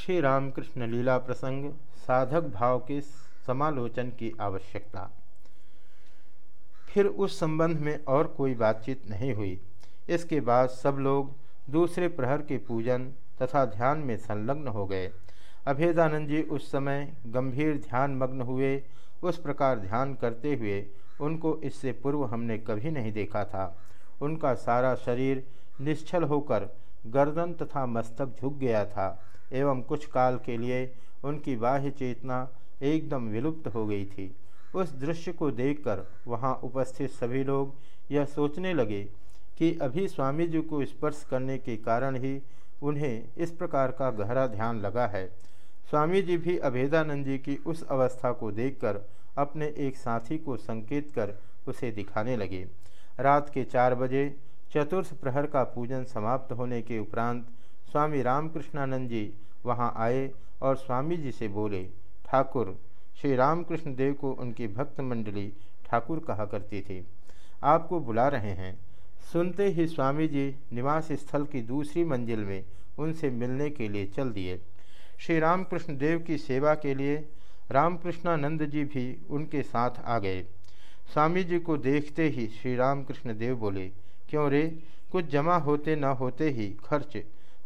श्री रामकृष्ण लीला प्रसंग, साधक भाव के समालोचन की आवश्यकता। फिर उस संबंध में और कोई बातचीत नहीं हुई। इसके बाद सब लोग दूसरे प्रहर के पूजन तथा ध्यान में संलग्न हो गए। अभेदानंद जी उस समय गंभीर ध्यान मग्न हुए। उस प्रकार ध्यान करते हुए उनको इससे पूर्व हमने कभी नहीं देखा था। उनका सारा शरीर निश्चल होकर गर्दन तथा मस्तक झुक गया था। एवं कुछ काल के लिए उनकी बाह्य चेतना एकदम विलुप्त हो गई थी। उस दृश्य को देखकर वहाँ उपस्थित सभी लोग यह सोचने लगे कि अभी स्वामी जी को स्पर्श करने के कारण ही उन्हें इस प्रकार का गहरा ध्यान लगा है। स्वामी जी भी अभेदानंद जी की उस अवस्था को देखकर अपने एक साथी को संकेत कर उसे दिखाने लगे। रात के चार बजे चतुर्थ प्रहर का पूजन समाप्त होने के उपरांत स्वामी रामकृष्णानंद जी वहाँ आए और स्वामी जी से बोले, ठाकुर, श्री रामकृष्ण देव को उनकी भक्त मंडली ठाकुर कहा करती थी। आपको बुला रहे हैं। सुनते ही स्वामी जी निवास स्थल की दूसरी मंजिल में उनसे मिलने के लिए चल दिए। श्री रामकृष्ण देव की सेवा के लिए रामकृष्णानंद जी भी उनके साथ आ गए। स्वामी जी को देखते ही श्री रामकृष्ण देव बोले, क्यों रे? कुछ जमा होते न होते ही खर्च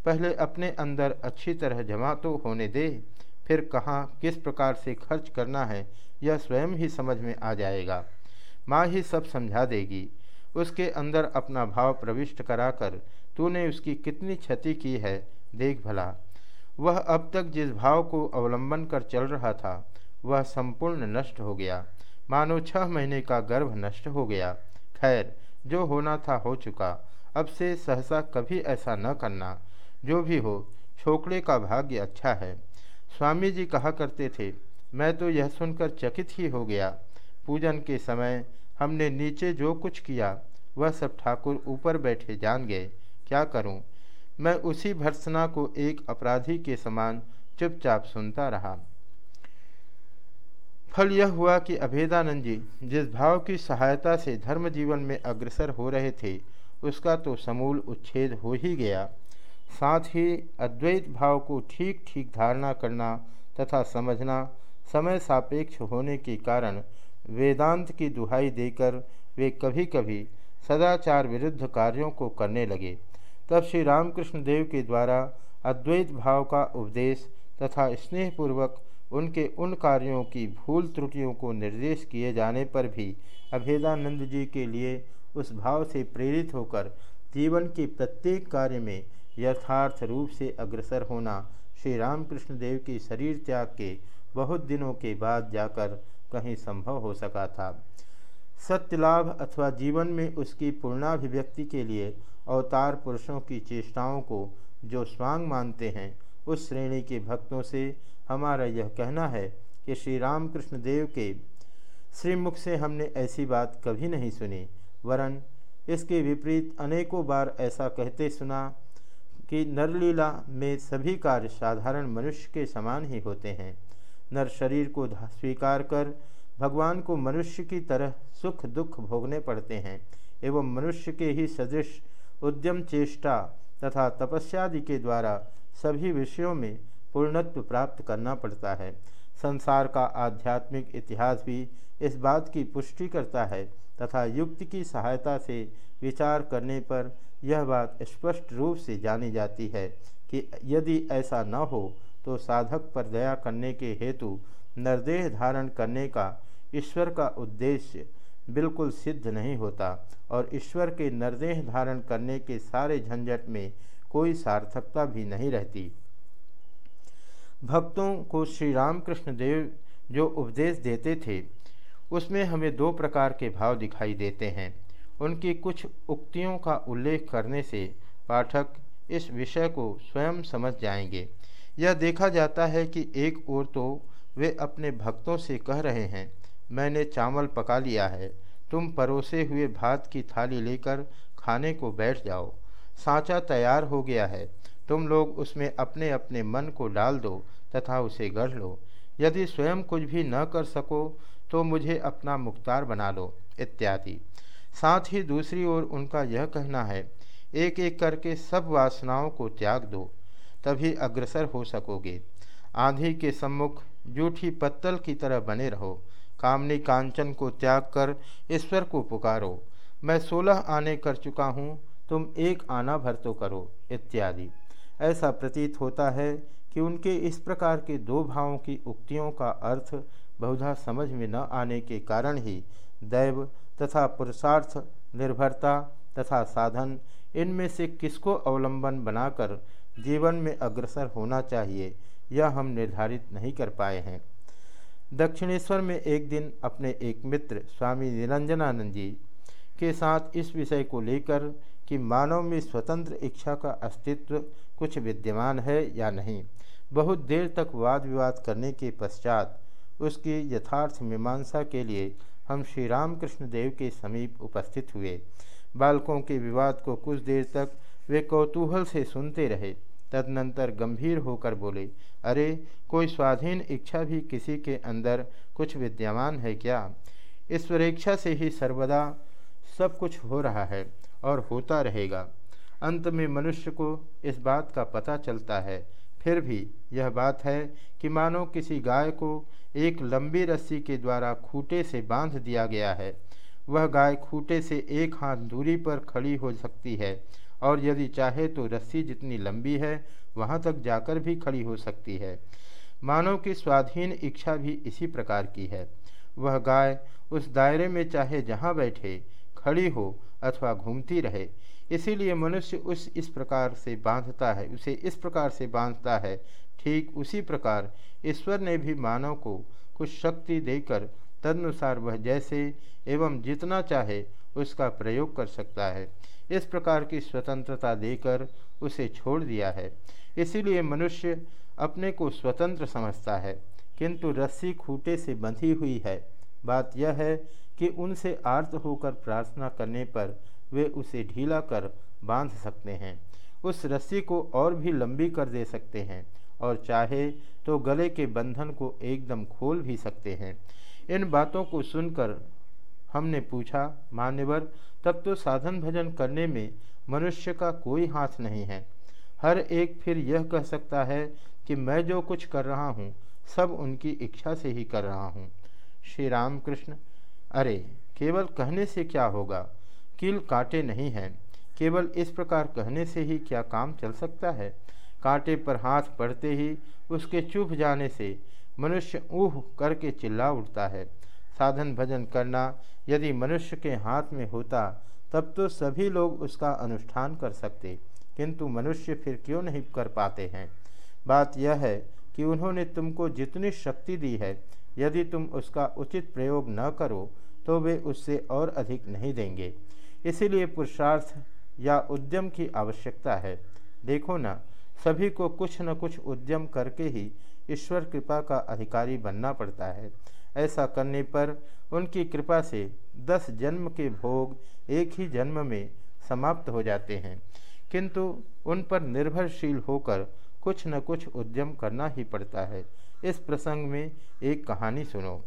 पहले अपने अंदर अच्छी तरह जमा तो होने दे, फिर कहाँ, किस प्रकार से खर्च करना है, यह स्वयं ही समझ में आ जाएगा। माँ ही सब समझा देगी। उसके अंदर अपना भाव प्रविष्ट कराकर, तूने उसकी कितनी क्षति की है, देख भला। वह अब तक जिस भाव को अवलंबन कर चल रहा था, वह संपूर्ण नष्ट हो गया। मानो छह महीने का गर्भ नष्ट हो गया। खैर, जो होना था हो चुका। अब से सहसा कभी ऐसा न करना। जो भी हो, छोकड़े का भाग्य अच्छा है। स्वामी जी कहा करते थे, मैं तो यह सुनकर चकित ही हो गया। पूजन के समय हमने नीचे जो कुछ किया, वह सब ठाकुर ऊपर बैठे जान गए क्या करूँ? मैं उसी भर्सना को एक अपराधी के समान चुपचाप सुनता रहा। फल यह हुआ कि अभेदानंद जी, जिस भाव की सहायता से धर्म जीवन में अग्रसर हो रहे थे, उसका तो समूल उच्छेद हो ही गया। साथ ही अद्वैत भाव को ठीक ठीक धारणा करना तथा समझना समय सापेक्ष होने के कारण वेदांत की दुहाई देकर वे कभी कभी सदाचार विरुद्ध कार्यों को करने लगे। तब श्री रामकृष्ण देव के द्वारा अद्वैत भाव का उपदेश तथा स्नेहपूर्वक उनके उन कार्यों की भूल त्रुटियों को निर्देश किए जाने पर भी अभेदानंद जी के लिए उस भाव से प्रेरित होकर जीवन के प्रत्येक कार्य में यथार्थ रूप से अग्रसर होना श्री रामकृष्ण देव के शरीर त्याग के बहुत दिनों के बाद जाकर कहीं संभव हो सका था। सत्य लाभ अथवा जीवन में उसकी पूर्णाभिव्यक्ति के लिए अवतार पुरुषों की चेष्टाओं को जो स्वांग मानते हैं, उस श्रेणी के भक्तों से हमारा यह कहना है कि श्री रामकृष्ण देव के श्रीमुख से हमने ऐसी बात कभी नहीं सुनी, वरन इसके विपरीत अनेकों बार ऐसा कहते सुना कि नरलीला में सभी कार्य साधारण मनुष्य के समान ही होते हैं। नर शरीर को स्वीकार कर भगवान को मनुष्य की तरह सुख दुख भोगने पड़ते हैं एवं मनुष्य के ही सदृश उद्यम चेष्टा तथा तपस्यादि के द्वारा सभी विषयों में पूर्णत्व प्राप्त करना पड़ता है। संसार का आध्यात्मिक इतिहास भी इस बात की पुष्टि करता है तथा युक्ति की सहायता से विचार करने पर यह बात स्पष्ट रूप से जानी जाती है कि यदि ऐसा न हो तो साधक पर दया करने के हेतु नरदेह धारण करने का ईश्वर का उद्देश्य बिल्कुल सिद्ध नहीं होता और ईश्वर के नरदेह धारण करने के सारे झंझट में कोई सार्थकता भी नहीं रहती। भक्तों को श्री रामकृष्ण देव जो उपदेश देते थे, उसमें हमें दो प्रकार के भाव दिखाई देते हैं। उनकी कुछ उक्तियों का उल्लेख करने से पाठक इस विषय को स्वयं समझ जाएँगे। यह देखा जाता है कि एक ओर तो वे अपने भक्तों से कह रहे हैं, मैंने चावल पका लिया है, तुम परोसे हुए भात की थाली लेकर खाने को बैठ जाओ। सांचा तैयार हो गया है, तुम लोग उसमें अपने अपने मन को डाल दो तथा उसे गढ़ लो। यदि स्वयं कुछ भी न कर सको तो मुझे अपना मुख्तार बना लो, इत्यादि। साथ ही दूसरी ओर उनका यह कहना है एक एक करके सब वासनाओं को त्याग दो, तभी अग्रसर हो सकोगे। आंधी के सम्मुख जूठी पत्तल की तरह बने रहो, कामनी कांचन को त्याग कर ईश्वर को पुकारो। मैं सोलह आने कर चुका हूँ, तुम एक आना भर तो करो, इत्यादि। ऐसा प्रतीत होता है कि उनके इस प्रकार के दो भावों की उक्तियों का अर्थ बहुधा समझ में न आने के कारण ही दैव तथा पुरुषार्थ, निर्भरता तथा साधन, इनमें से किसको अवलंबन बनाकर जीवन में अग्रसर होना चाहिए, यह हम निर्धारित नहीं कर पाए हैं। दक्षिणेश्वर में एक दिन अपने एक मित्र, स्वामी निरंजनानंद जी, के साथ इस विषय को लेकर कि मानव में स्वतंत्र इच्छा का अस्तित्व कुछ विद्यमान है या नहीं, बहुत देर तक वाद विवाद करने के पश्चात उसकी यथार्थ मीमांसा के लिए हम श्री रामकृष्ण देव के समीप उपस्थित हुए। बालकों के विवाद को कुछ देर तक वे कौतूहल से सुनते रहे। तदनंतर गंभीर होकर बोले, अरे, कोई स्वाधीन इच्छा भी किसी के अंदर कुछ विद्यमान है क्या? ईश्वरेच्छा से ही सर्वदा सब कुछ हो रहा है और होता रहेगा। अंत में मनुष्य को इस बात का पता चलता है फिर भी यह बात है कि मानो किसी गाय को एक लंबी रस्सी के द्वारा खूटे से बाँध दिया गया है। वह गाय खूटे से एक हाथ दूरी पर खड़ी हो सकती है और यदि चाहे तो रस्सी जितनी लंबी है, वहाँ तक जाकर भी खड़ी हो सकती है। मानव की स्वाधीन इच्छा भी इसी प्रकार की है। वह गाय उस दायरे में चाहे जहाँ बैठे, खड़ी हो अथवा घूमती रहे इसीलिए मनुष्य उस इस प्रकार से बांधता है, उसे इस प्रकार से बांधता है। ठीक उसी प्रकार ईश्वर ने भी मानव को कुछ शक्ति देकर तदनुसार वह जैसे एवं जितना चाहे उसका प्रयोग कर सकता है। इस प्रकार की स्वतंत्रता देकर उसे छोड़ दिया है। इसीलिए मनुष्य अपने को स्वतंत्र समझता है, किंतु रस्सी खूटे से बंधी हुई है। बात यह है कि उनसे आर्त होकर प्रार्थना करने पर वे उसे ढीला कर बाँध सकते हैं। उस रस्सी को और भी लंबी कर दे सकते हैं और चाहे तो गले के बंधन को एकदम खोल भी सकते हैं। इन बातों को सुनकर हमने पूछा, मान्यवर, तब तो साधन भजन करने में मनुष्य का कोई हाथ नहीं है। हर एक फिर यह कह सकता है कि मैं जो कुछ कर रहा हूँ, सब उनकी इच्छा से ही कर रहा हूँ। श्री राम कृष्ण अरे, केवल कहने से क्या होगा? कील काटे नहीं हैं। केवल इस प्रकार कहने से ही क्या काम चल सकता है? कांटे पर हाथ पड़ते ही उसके चुभ जाने से मनुष्य ऊह करके चिल्ला उठता है। साधन भजन करना यदि मनुष्य के हाथ में होता, तब तो सभी लोग उसका अनुष्ठान कर सकते। किंतु मनुष्य फिर क्यों नहीं कर पाते हैं? बात यह है कि उन्होंने तुमको जितनी शक्ति दी है, यदि तुम उसका उचित प्रयोग न करो तो वे उससे और अधिक नहीं देंगे। इसीलिए पुरुषार्थ या उद्यम की आवश्यकता है। देखो ना, सभी को कुछ न कुछ उद्यम करके ही ईश्वर कृपा का अधिकारी बनना पड़ता है। ऐसा करने पर उनकी कृपा से दस जन्म के भोग एक ही जन्म में समाप्त हो जाते हैं। किंतु उन पर निर्भरशील होकर कुछ न कुछ उद्यम करना ही पड़ता है। इस प्रसंग में एक कहानी सुनो।